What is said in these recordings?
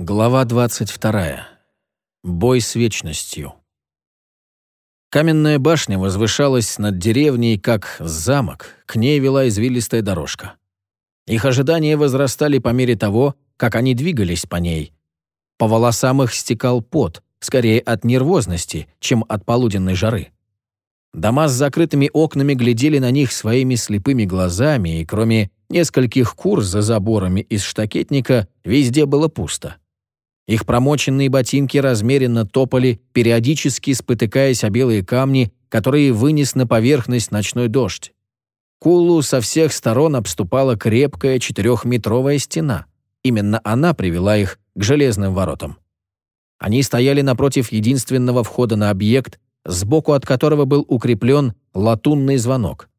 Глава 22. Бой с вечностью. Каменная башня возвышалась над деревней, как замок, к ней вела извилистая дорожка. Их ожидания возрастали по мере того, как они двигались по ней. По волосам их стекал пот, скорее от нервозности, чем от полуденной жары. Дома с закрытыми окнами глядели на них своими слепыми глазами, и кроме нескольких кур за заборами из штакетника, везде было пусто. Их промоченные ботинки размеренно топали, периодически спотыкаясь о белые камни, которые вынес на поверхность ночной дождь. Кулу со всех сторон обступала крепкая четырехметровая стена. Именно она привела их к железным воротам. Они стояли напротив единственного входа на объект, сбоку от которого был укреплен латунный звонок.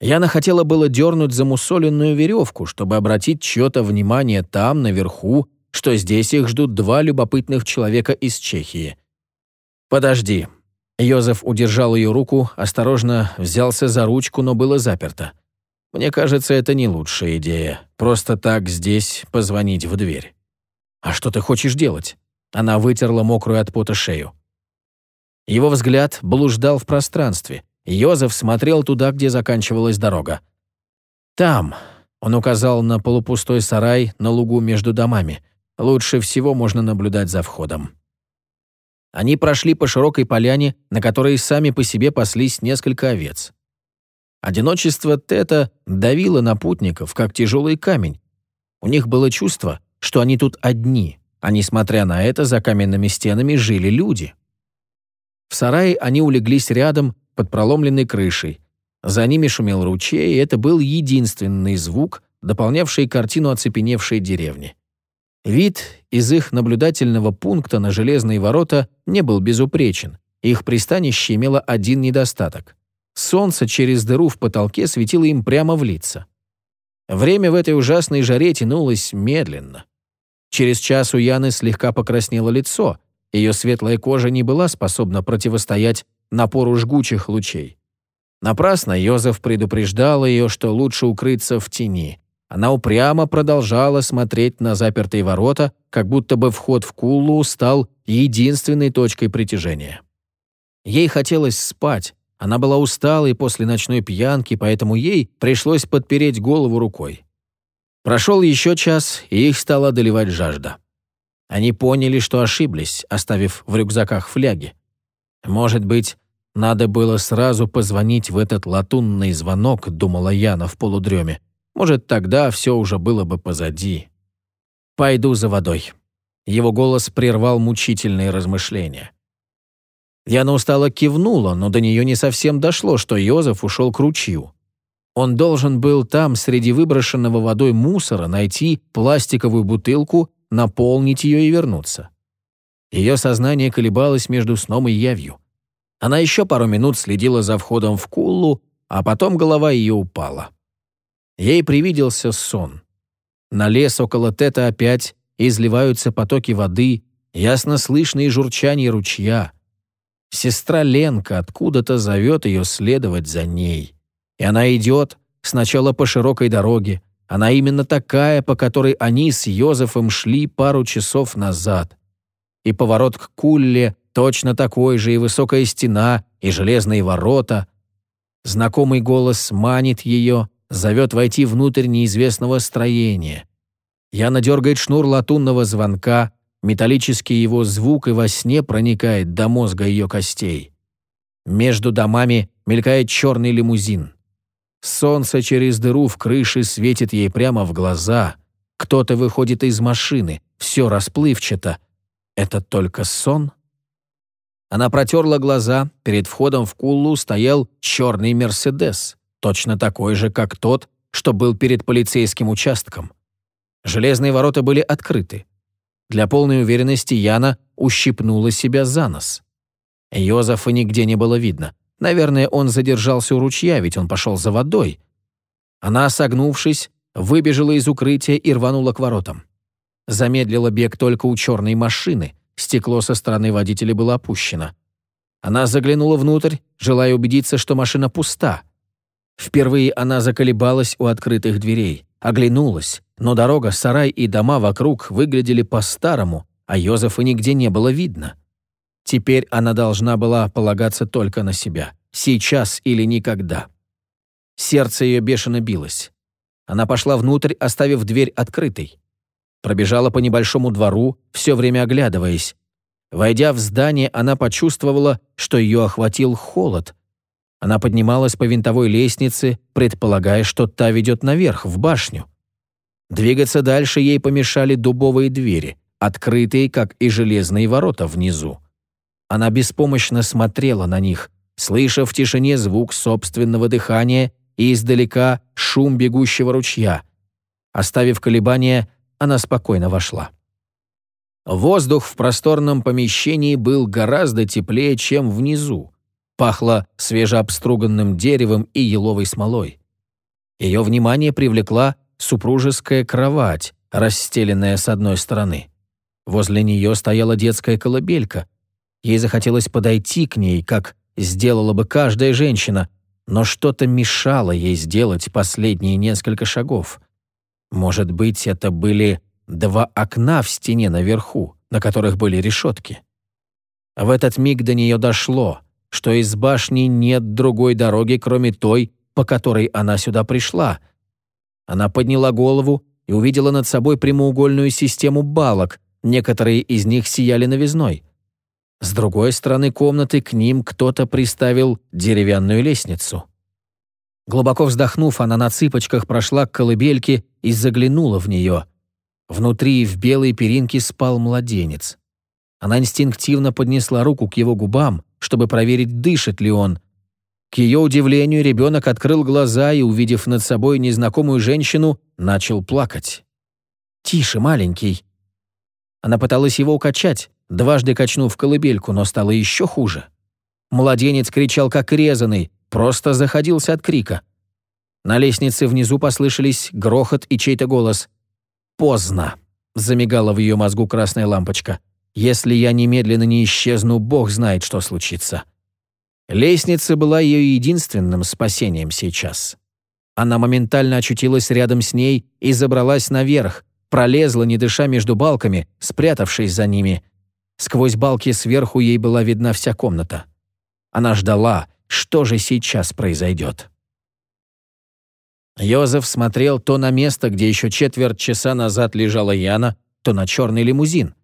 Яна хотела было дернуть замусоленную веревку, чтобы обратить чье-то внимание там, наверху, что здесь их ждут два любопытных человека из Чехии. «Подожди». Йозеф удержал ее руку, осторожно взялся за ручку, но было заперто. «Мне кажется, это не лучшая идея. Просто так здесь позвонить в дверь». «А что ты хочешь делать?» Она вытерла мокрую от пота шею. Его взгляд блуждал в пространстве. Йозеф смотрел туда, где заканчивалась дорога. «Там», — он указал на полупустой сарай на лугу между домами. Лучше всего можно наблюдать за входом. Они прошли по широкой поляне, на которой сами по себе паслись несколько овец. Одиночество Тета давило на путников, как тяжелый камень. У них было чувство, что они тут одни, а несмотря на это, за каменными стенами жили люди. В сарае они улеглись рядом, под проломленной крышей. За ними шумел ручей, и это был единственный звук, дополнявший картину оцепеневшей деревни. Вид из их наблюдательного пункта на железные ворота не был безупречен. Их пристанище имело один недостаток. Солнце через дыру в потолке светило им прямо в лица. Время в этой ужасной жаре тянулось медленно. Через час у Яны слегка покраснело лицо, ее светлая кожа не была способна противостоять напору жгучих лучей. Напрасно Йозеф предупреждал ее, что лучше укрыться в тени. Она упрямо продолжала смотреть на запертые ворота, как будто бы вход в Куллу стал единственной точкой притяжения. Ей хотелось спать, она была усталой после ночной пьянки, поэтому ей пришлось подпереть голову рукой. Прошел еще час, и их стала одолевать жажда. Они поняли, что ошиблись, оставив в рюкзаках фляги. Может быть, надо было сразу позвонить в этот латунный звонок, думала Яна в полудреме. Может, тогда все уже было бы позади. «Пойду за водой». Его голос прервал мучительные размышления. Яна устало кивнула, но до нее не совсем дошло, что Йозеф ушел к ручью. Он должен был там, среди выброшенного водой мусора, найти пластиковую бутылку, наполнить ее и вернуться. Ее сознание колебалось между сном и явью. Она еще пару минут следила за входом в Куллу, а потом голова ее упала. Ей привиделся сон. На лес около Тета опять изливаются потоки воды, ясно слышно и журчание ручья. Сестра Ленка откуда-то зовет ее следовать за ней. И она идет сначала по широкой дороге, она именно такая, по которой они с Йозефом шли пару часов назад. И поворот к Кулле точно такой же, и высокая стена, и железные ворота. Знакомый голос манит ее, зовет войти внутрь неизвестного строения. Яна дергает шнур латунного звонка, металлический его звук и во сне проникает до мозга ее костей. Между домами мелькает черный лимузин. Солнце через дыру в крыше светит ей прямо в глаза. Кто-то выходит из машины, все расплывчато. Это только сон? Она протерла глаза, перед входом в Куллу стоял черный «Мерседес» точно такой же, как тот, что был перед полицейским участком. Железные ворота были открыты. Для полной уверенности Яна ущипнула себя за нос. Йозефа нигде не было видно. Наверное, он задержался у ручья, ведь он пошел за водой. Она, согнувшись, выбежала из укрытия и рванула к воротам. Замедлила бег только у черной машины, стекло со стороны водителя было опущено. Она заглянула внутрь, желая убедиться, что машина пуста. Впервые она заколебалась у открытых дверей. оглянулась, но дорога, сарай и дома вокруг выглядели по-старому, а Йозефа нигде не было видно. Теперь она должна была полагаться только на себя. Сейчас или никогда. Сердце ее бешено билось. Она пошла внутрь, оставив дверь открытой. Пробежала по небольшому двору, все время оглядываясь. Войдя в здание, она почувствовала, что ее охватил холод. Она поднималась по винтовой лестнице, предполагая, что та ведет наверх, в башню. Двигаться дальше ей помешали дубовые двери, открытые, как и железные ворота внизу. Она беспомощно смотрела на них, слыша в тишине звук собственного дыхания и издалека шум бегущего ручья. Оставив колебания, она спокойно вошла. Воздух в просторном помещении был гораздо теплее, чем внизу. Пахло свежеобструганным деревом и еловой смолой. Ее внимание привлекла супружеская кровать, расстеленная с одной стороны. Возле нее стояла детская колыбелька. Ей захотелось подойти к ней, как сделала бы каждая женщина, но что-то мешало ей сделать последние несколько шагов. Может быть, это были два окна в стене наверху, на которых были решетки. В этот миг до нее дошло, что из башни нет другой дороги, кроме той, по которой она сюда пришла. Она подняла голову и увидела над собой прямоугольную систему балок, некоторые из них сияли новизной. С другой стороны комнаты к ним кто-то приставил деревянную лестницу. Глубоко вздохнув, она на цыпочках прошла к колыбельке и заглянула в нее. Внутри в белой перинке спал младенец. Она инстинктивно поднесла руку к его губам, чтобы проверить, дышит ли он. К ее удивлению, ребенок открыл глаза и, увидев над собой незнакомую женщину, начал плакать. «Тише, маленький». Она пыталась его укачать, дважды качнув колыбельку, но стало еще хуже. Младенец кричал как резанный, просто заходился от крика. На лестнице внизу послышались грохот и чей-то голос. «Поздно», — замигала в ее мозгу красная лампочка. «Если я немедленно не исчезну, Бог знает, что случится». Лестница была ее единственным спасением сейчас. Она моментально очутилась рядом с ней и забралась наверх, пролезла, не дыша между балками, спрятавшись за ними. Сквозь балки сверху ей была видна вся комната. Она ждала, что же сейчас произойдет. Йозеф смотрел то на место, где еще четверть часа назад лежала Яна, то на черный лимузин.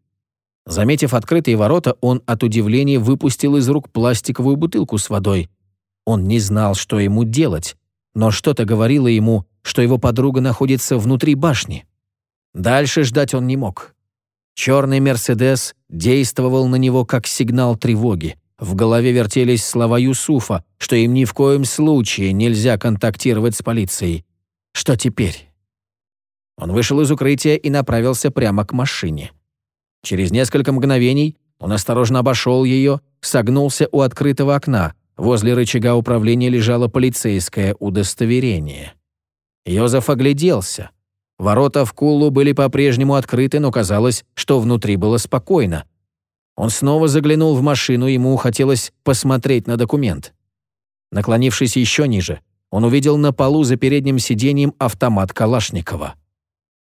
Заметив открытые ворота, он от удивления выпустил из рук пластиковую бутылку с водой. Он не знал, что ему делать, но что-то говорило ему, что его подруга находится внутри башни. Дальше ждать он не мог. Черный «Мерседес» действовал на него как сигнал тревоги. В голове вертелись слова Юсуфа, что им ни в коем случае нельзя контактировать с полицией. Что теперь? Он вышел из укрытия и направился прямо к машине. Через несколько мгновений он осторожно обошел ее, согнулся у открытого окна. Возле рычага управления лежало полицейское удостоверение. Йозеф огляделся. Ворота в Кулу были по-прежнему открыты, но казалось, что внутри было спокойно. Он снова заглянул в машину, ему хотелось посмотреть на документ. Наклонившись еще ниже, он увидел на полу за передним сиденьем автомат Калашникова.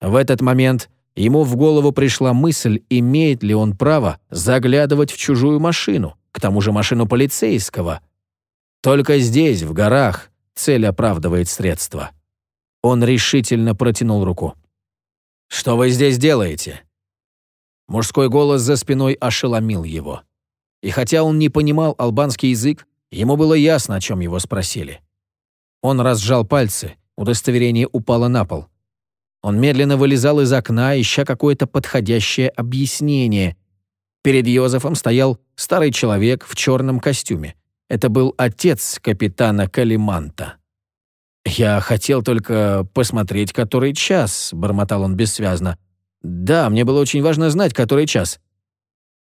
В этот момент ему в голову пришла мысль, имеет ли он право заглядывать в чужую машину, к тому же машину полицейского. Только здесь, в горах, цель оправдывает средства. Он решительно протянул руку. «Что вы здесь делаете?» Мужской голос за спиной ошеломил его. И хотя он не понимал албанский язык, ему было ясно, о чем его спросили. Он разжал пальцы, удостоверение упало на пол. Он медленно вылезал из окна, ища какое-то подходящее объяснение. Перед Йозефом стоял старый человек в черном костюме. Это был отец капитана Калиманта. «Я хотел только посмотреть, который час», — бормотал он бессвязно. «Да, мне было очень важно знать, который час».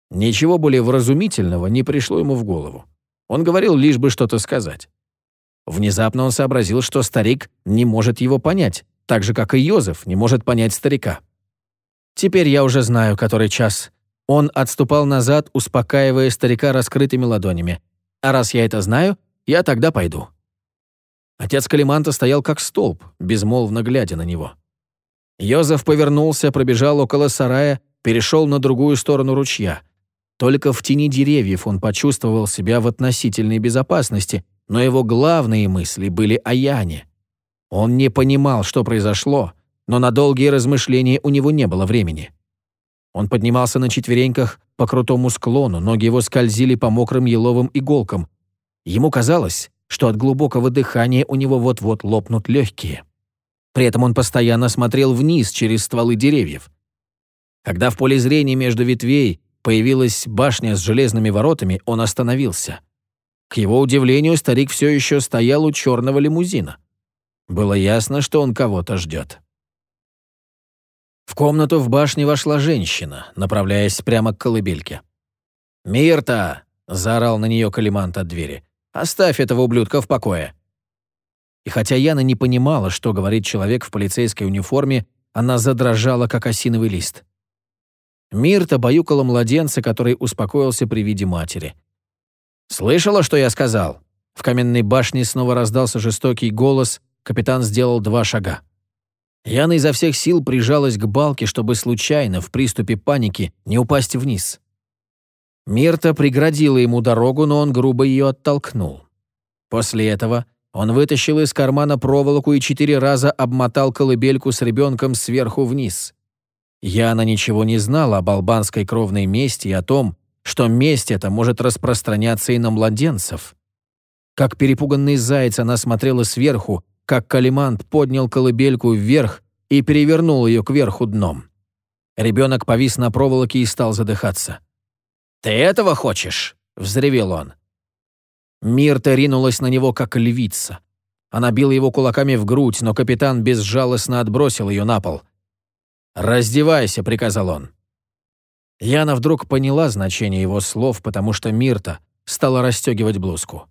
Ничего более вразумительного не пришло ему в голову. Он говорил лишь бы что-то сказать. Внезапно он сообразил, что старик не может его понять, так же, как и Йозеф не может понять старика. «Теперь я уже знаю, который час». Он отступал назад, успокаивая старика раскрытыми ладонями. «А раз я это знаю, я тогда пойду». Отец Калиманта стоял как столб, безмолвно глядя на него. Йозеф повернулся, пробежал около сарая, перешел на другую сторону ручья. Только в тени деревьев он почувствовал себя в относительной безопасности, но его главные мысли были о Яне. Он не понимал, что произошло, но на долгие размышления у него не было времени. Он поднимался на четвереньках по крутому склону, ноги его скользили по мокрым еловым иголкам. Ему казалось, что от глубокого дыхания у него вот-вот лопнут легкие. При этом он постоянно смотрел вниз через стволы деревьев. Когда в поле зрения между ветвей появилась башня с железными воротами, он остановился. К его удивлению, старик все еще стоял у черного лимузина. Было ясно, что он кого-то ждет. В комнату в башне вошла женщина, направляясь прямо к колыбельке. «Мирта!» — заорал на нее Калимант от двери. «Оставь этого ублюдка в покое!» И хотя Яна не понимала, что говорит человек в полицейской униформе, она задрожала, как осиновый лист. Мирта баюкала младенца, который успокоился при виде матери. «Слышала, что я сказал?» В каменной башне снова раздался жестокий голос, капитан сделал два шага. Яна изо всех сил прижалась к балке, чтобы случайно, в приступе паники, не упасть вниз. Мирта преградила ему дорогу, но он грубо ее оттолкнул. После этого он вытащил из кармана проволоку и четыре раза обмотал колыбельку с ребенком сверху вниз. Яна ничего не знала об албанской кровной мести и о том, что месть эта может распространяться и на младенцев. Как перепуганный заяц она смотрела сверху, как Калимант поднял колыбельку вверх и перевернул ее кверху дном. Ребенок повис на проволоке и стал задыхаться. «Ты этого хочешь?» — взревел он. Мирта ринулась на него, как львица. Она била его кулаками в грудь, но капитан безжалостно отбросил ее на пол. «Раздевайся», — приказал он. Яна вдруг поняла значение его слов, потому что Мирта стала расстегивать блузку.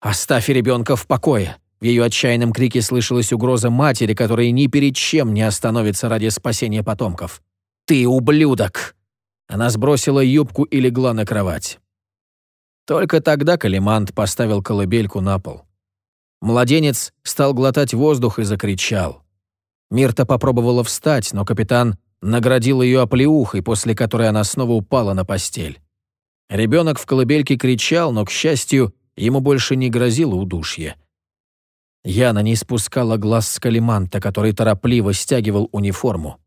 «Оставь ребенка в покое», в ее отчаянном крике слышалась угроза матери, которая ни перед чем не остановится ради спасения потомков. «Ты ублюдок!» Она сбросила юбку и легла на кровать. Только тогда Калимант поставил колыбельку на пол. Младенец стал глотать воздух и закричал. Мирта попробовала встать, но капитан наградил ее оплеухой, после которой она снова упала на постель. Ребенок в колыбельке кричал, но, к счастью, ему больше не грозило удушье. Яна не спускала глаз с Калиманта, который торопливо стягивал униформу.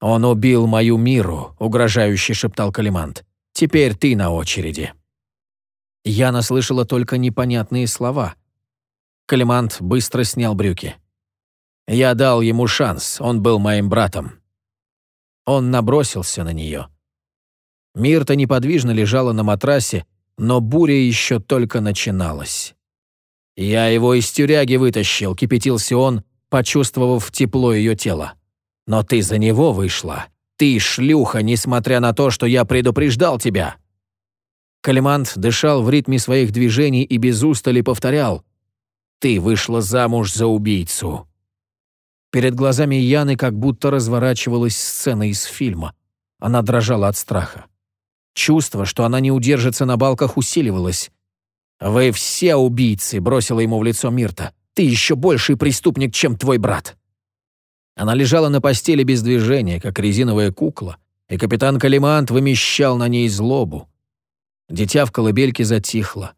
«Он убил мою миру», — угрожающе шептал Калимант. «Теперь ты на очереди». Яна слышала только непонятные слова. Калимант быстро снял брюки. «Я дал ему шанс, он был моим братом». Он набросился на нее. Мирта неподвижно лежала на матрасе, но буря еще только начиналась. «Я его из тюряги вытащил», — кипятился он, почувствовав тепло ее тела. «Но ты за него вышла. Ты шлюха, несмотря на то, что я предупреждал тебя». Калимант дышал в ритме своих движений и без устали повторял. «Ты вышла замуж за убийцу». Перед глазами Яны как будто разворачивалась сцена из фильма. Она дрожала от страха. Чувство, что она не удержится на балках, усиливалось. «Вы все убийцы», — бросила ему в лицо Мирта. «Ты еще больший преступник, чем твой брат». Она лежала на постели без движения, как резиновая кукла, и капитан Калимант вымещал на ней злобу. Дитя в колыбельке затихло.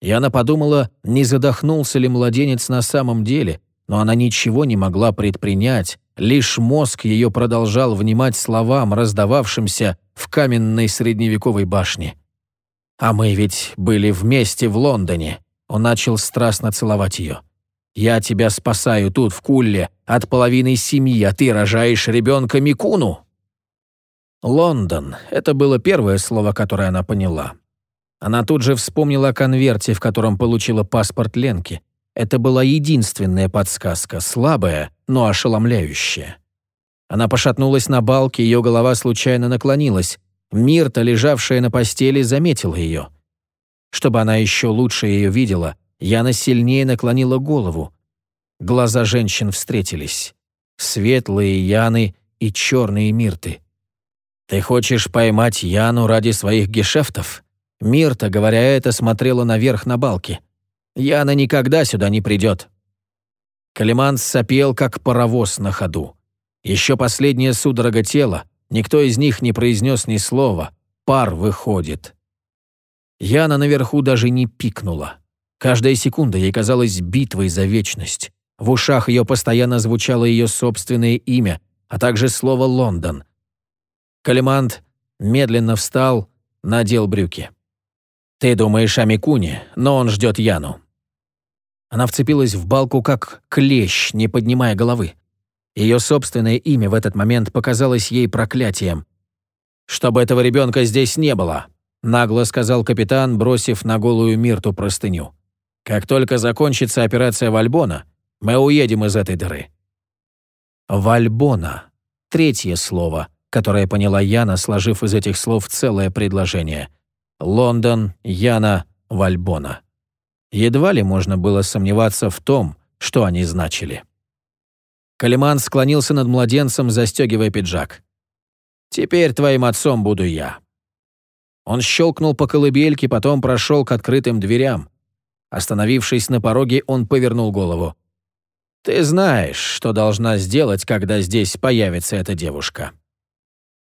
И она подумала, не задохнулся ли младенец на самом деле, но она ничего не могла предпринять, лишь мозг ее продолжал внимать словам, раздававшимся в каменной средневековой башне. А мы ведь были вместе в Лондоне. Он начал страстно целовать ее. Я тебя спасаю тут, в Кулле, от половины семьи, а ты рожаешь ребенка Микуну. Лондон — это было первое слово, которое она поняла. Она тут же вспомнила о конверте, в котором получила паспорт Ленки. Это была единственная подсказка, слабая, но ошеломляющая. Она пошатнулась на балке, ее голова случайно наклонилась. Мирта, лежавшая на постели, заметила ее. Чтобы она еще лучше ее видела, Яна сильнее наклонила голову. Глаза женщин встретились. Светлые Яны и черные Мирты. «Ты хочешь поймать Яну ради своих гешефтов?» Мирта, говоря это, смотрела наверх на балки. Яна никогда сюда не придет». Калиман сопел, как паровоз на ходу. Еще последняя судорога тела, никто из них не произнес ни слова. Пар выходит. Яна наверху даже не пикнула. Каждая секунда ей казалась битвой за вечность. В ушах ее постоянно звучало ее собственное имя, а также слово «Лондон». Калимант медленно встал, надел брюки. «Ты думаешь о Микуне, но он ждет Яну». Она вцепилась в балку, как клещ, не поднимая головы. Ее собственное имя в этот момент показалось ей проклятием. «Чтобы этого ребенка здесь не было», — нагло сказал капитан, бросив на голую Мирту простыню. «Как только закончится операция Вальбона, мы уедем из этой дыры». «Вальбона» — третье слово, которое поняла Яна, сложив из этих слов целое предложение. «Лондон, Яна, Вальбона». Едва ли можно было сомневаться в том, что они значили. Калиман склонился над младенцем, застегивая пиджак. «Теперь твоим отцом буду я». Он щелкнул по колыбельке, потом прошел к открытым дверям. Остановившись на пороге, он повернул голову. «Ты знаешь, что должна сделать, когда здесь появится эта девушка».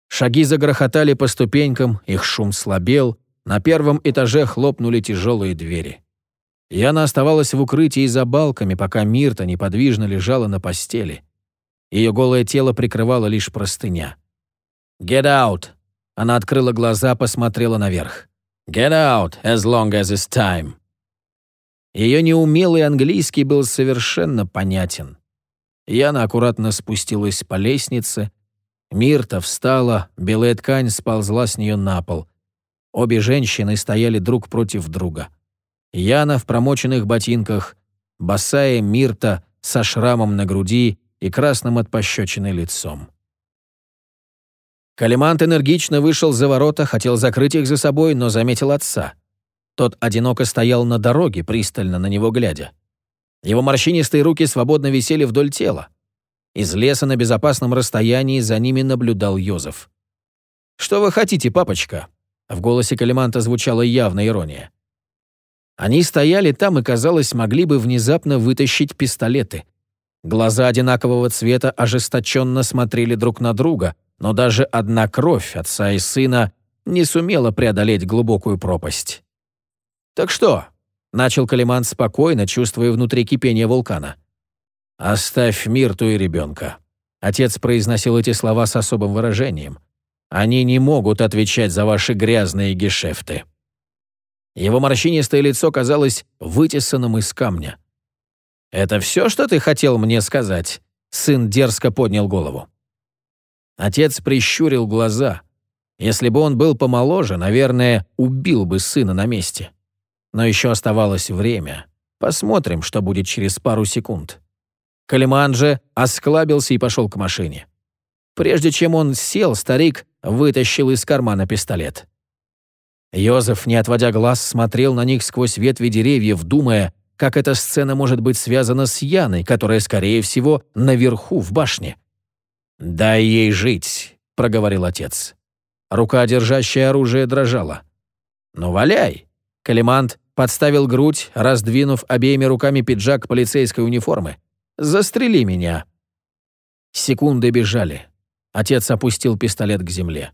Шаги загрохотали по ступенькам, их шум слабел, на первом этаже хлопнули тяжелые двери. Яна оставалась в укрытии за балками, пока Мирта неподвижно лежала на постели. Ее голое тело прикрывало лишь простыня. «Get out!» Она открыла глаза, посмотрела наверх. «Get out as long as it's time!» Ее неумелый английский был совершенно понятен. Яна аккуратно спустилась по лестнице. Мирта встала, белая ткань сползла с нее на пол. Обе женщины стояли друг против друга. Яна в промоченных ботинках, босая Мирта со шрамом на груди и красным от пощечины лицом. Калимант энергично вышел за ворота, хотел закрыть их за собой, но заметил отца. Тот одиноко стоял на дороге, пристально на него глядя. Его морщинистые руки свободно висели вдоль тела. Из леса на безопасном расстоянии за ними наблюдал Йозеф. «Что вы хотите, папочка?» В голосе Калиманта звучала явная ирония. Они стояли там и, казалось, могли бы внезапно вытащить пистолеты. Глаза одинакового цвета ожесточенно смотрели друг на друга, но даже одна кровь отца и сына не сумела преодолеть глубокую пропасть. «Так что?» — начал Калиман спокойно, чувствуя внутри кипение вулкана. «Оставь Мирту и ребенка». Отец произносил эти слова с особым выражением. «Они не могут отвечать за ваши грязные гешефты». Его морщинистое лицо казалось вытесанным из камня. «Это все, что ты хотел мне сказать?» Сын дерзко поднял голову. Отец прищурил глаза. Если бы он был помоложе, наверное, убил бы сына на месте. Но еще оставалось время. Посмотрим, что будет через пару секунд. Калиман же осклабился и пошел к машине. Прежде чем он сел, старик вытащил из кармана пистолет. Йозеф, не отводя глаз, смотрел на них сквозь ветви деревьев, думая, как эта сцена может быть связана с Яной, которая, скорее всего, наверху, в башне. «Дай ей жить», — проговорил отец. Рука, держащая оружие, дрожала. «Ну, валяй!» Калимант подставил грудь, раздвинув обеими руками пиджак полицейской униформы. «Застрели меня!» Секунды бежали. Отец опустил пистолет к земле.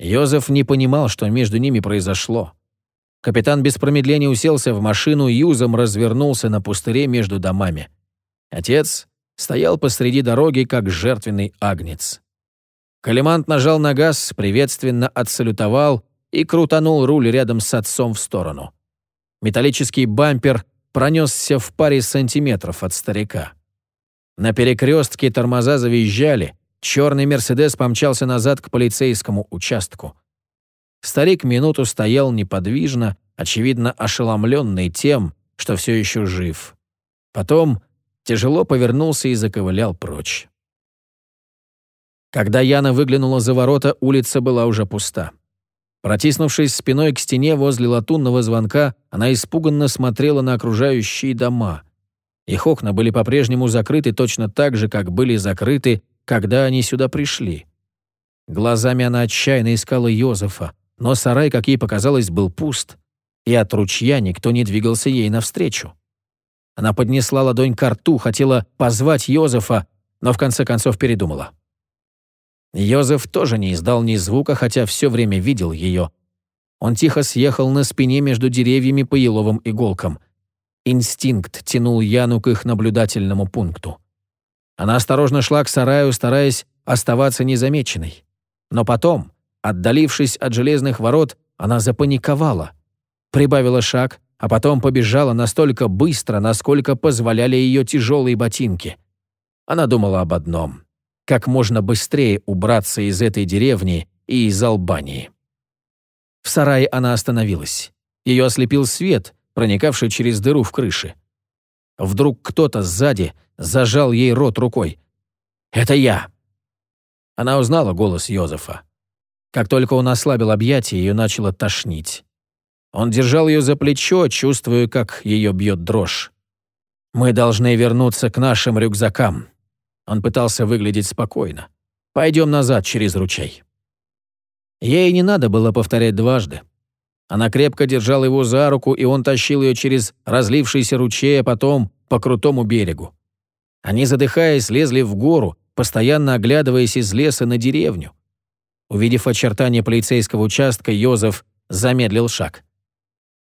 Йозеф не понимал, что между ними произошло. Капитан без промедления уселся в машину и юзом развернулся на пустыре между домами. Отец стоял посреди дороги, как жертвенный агнец. Калимант нажал на газ, приветственно отсалютовал и крутанул руль рядом с отцом в сторону. Металлический бампер пронесся в паре сантиметров от старика. На перекрестке тормоза завизжали, Черный «Мерседес» помчался назад к полицейскому участку. Старик минуту стоял неподвижно, очевидно ошеломленный тем, что все еще жив. Потом тяжело повернулся и заковылял прочь. Когда Яна выглянула за ворота, улица была уже пуста. Протиснувшись спиной к стене возле латунного звонка, она испуганно смотрела на окружающие дома. Их окна были по-прежнему закрыты точно так же, как были закрыты когда они сюда пришли. Глазами она отчаянно искала Йозефа, но сарай, как ей показалось, был пуст. и от ручья никто не двигался ей навстречу. Она поднесла ладонь к рту, хотела позвать Йозефа, но в конце концов передумала. Йозеф тоже не издал ни звука, хотя все время видел ее. Он тихо съехал на спине между деревьями по еловым иголкам. Инстинкт тянул Яну к их наблюдательному пункту. Она осторожно шла к сараю, стараясь оставаться незамеченной. Но потом, отдалившись от железных ворот, она запаниковала. Прибавила шаг, а потом побежала настолько быстро, насколько позволяли ее тяжелые ботинки. Она думала об одном — как можно быстрее убраться из этой деревни и из Албании. В сарае она остановилась. Ее ослепил свет, проникавший через дыру в крыше. Вдруг кто-то сзади зажал ей рот рукой. «Это я!» Она узнала голос Йозефа. Как только он ослабил объятия, ее начало тошнить. Он держал ее за плечо, чувствуя, как ее бьет дрожь. «Мы должны вернуться к нашим рюкзакам». Он пытался выглядеть спокойно. «Пойдем назад через ручей». Ей не надо было повторять дважды. Она крепко держала его за руку, и он тащил ее через разлившийся ручей, а потом по крутому берегу. Они, задыхаясь, лезли в гору, постоянно оглядываясь из леса на деревню. Увидев очертания полицейского участка, Йозеф замедлил шаг.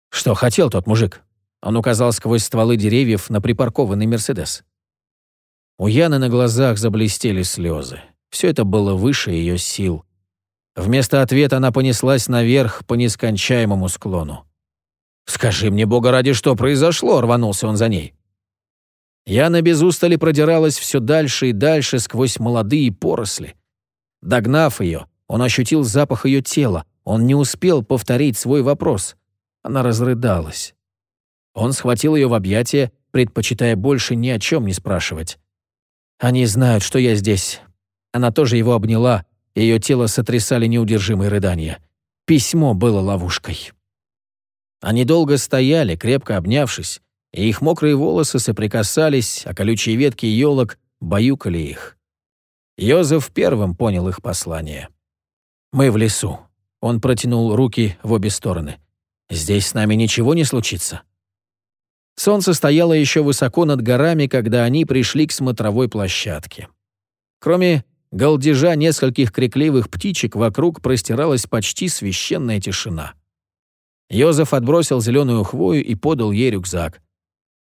Что хотел тот мужик? Он указал сквозь стволы деревьев на припаркованный «Мерседес». У Яны на глазах заблестели слезы. Все это было выше ее сил. Вместо ответа она понеслась наверх по нескончаемому склону. «Скажи мне, Бога ради, что произошло?» — рванулся он за ней. Яна без устали продиралась все дальше и дальше сквозь молодые поросли. Догнав ее, он ощутил запах ее тела. Он не успел повторить свой вопрос. Она разрыдалась. Он схватил ее в объятия, предпочитая больше ни о чем не спрашивать. «Они знают, что я здесь». Она тоже его обняла, ее тело сотрясали неудержимые рыдания. Письмо было ловушкой. Они долго стояли, крепко обнявшись, и их мокрые волосы соприкасались, а колючие ветки елок баюкали их. Йозеф первым понял их послание. «Мы в лесу». Он протянул руки в обе стороны. Здесь с нами ничего не случится». Солнце стояло еще высоко над горами, когда они пришли к смотровой площадке. Кроме галдежа нескольких крикливых птичек, вокруг простиралась почти священная тишина. Йозеф отбросил зеленую хвою и подал ей рюкзак.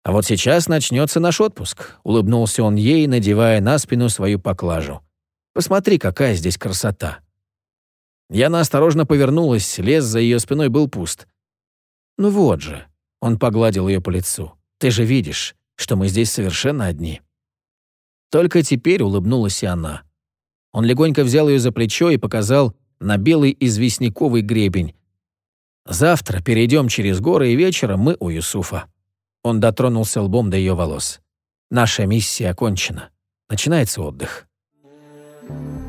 «А вот сейчас начнется наш отпуск», — улыбнулся он ей, надевая на спину свою поклажу. «Посмотри, какая здесь красота». Яна осторожно повернулась, лес за ее спиной был пуст. «Ну вот же», — он погладил ее по лицу. «Ты же видишь, что мы здесь совершенно одни». Только теперь улыбнулась и она. Он легонько взял ее за плечо и показал на белый известняковый гребень. «Завтра перейдем через горы, и вечером мы у Юсуфа». Он дотронулся лбом до ее волос. «Наша миссия окончена. Начинается отдых». Thank you.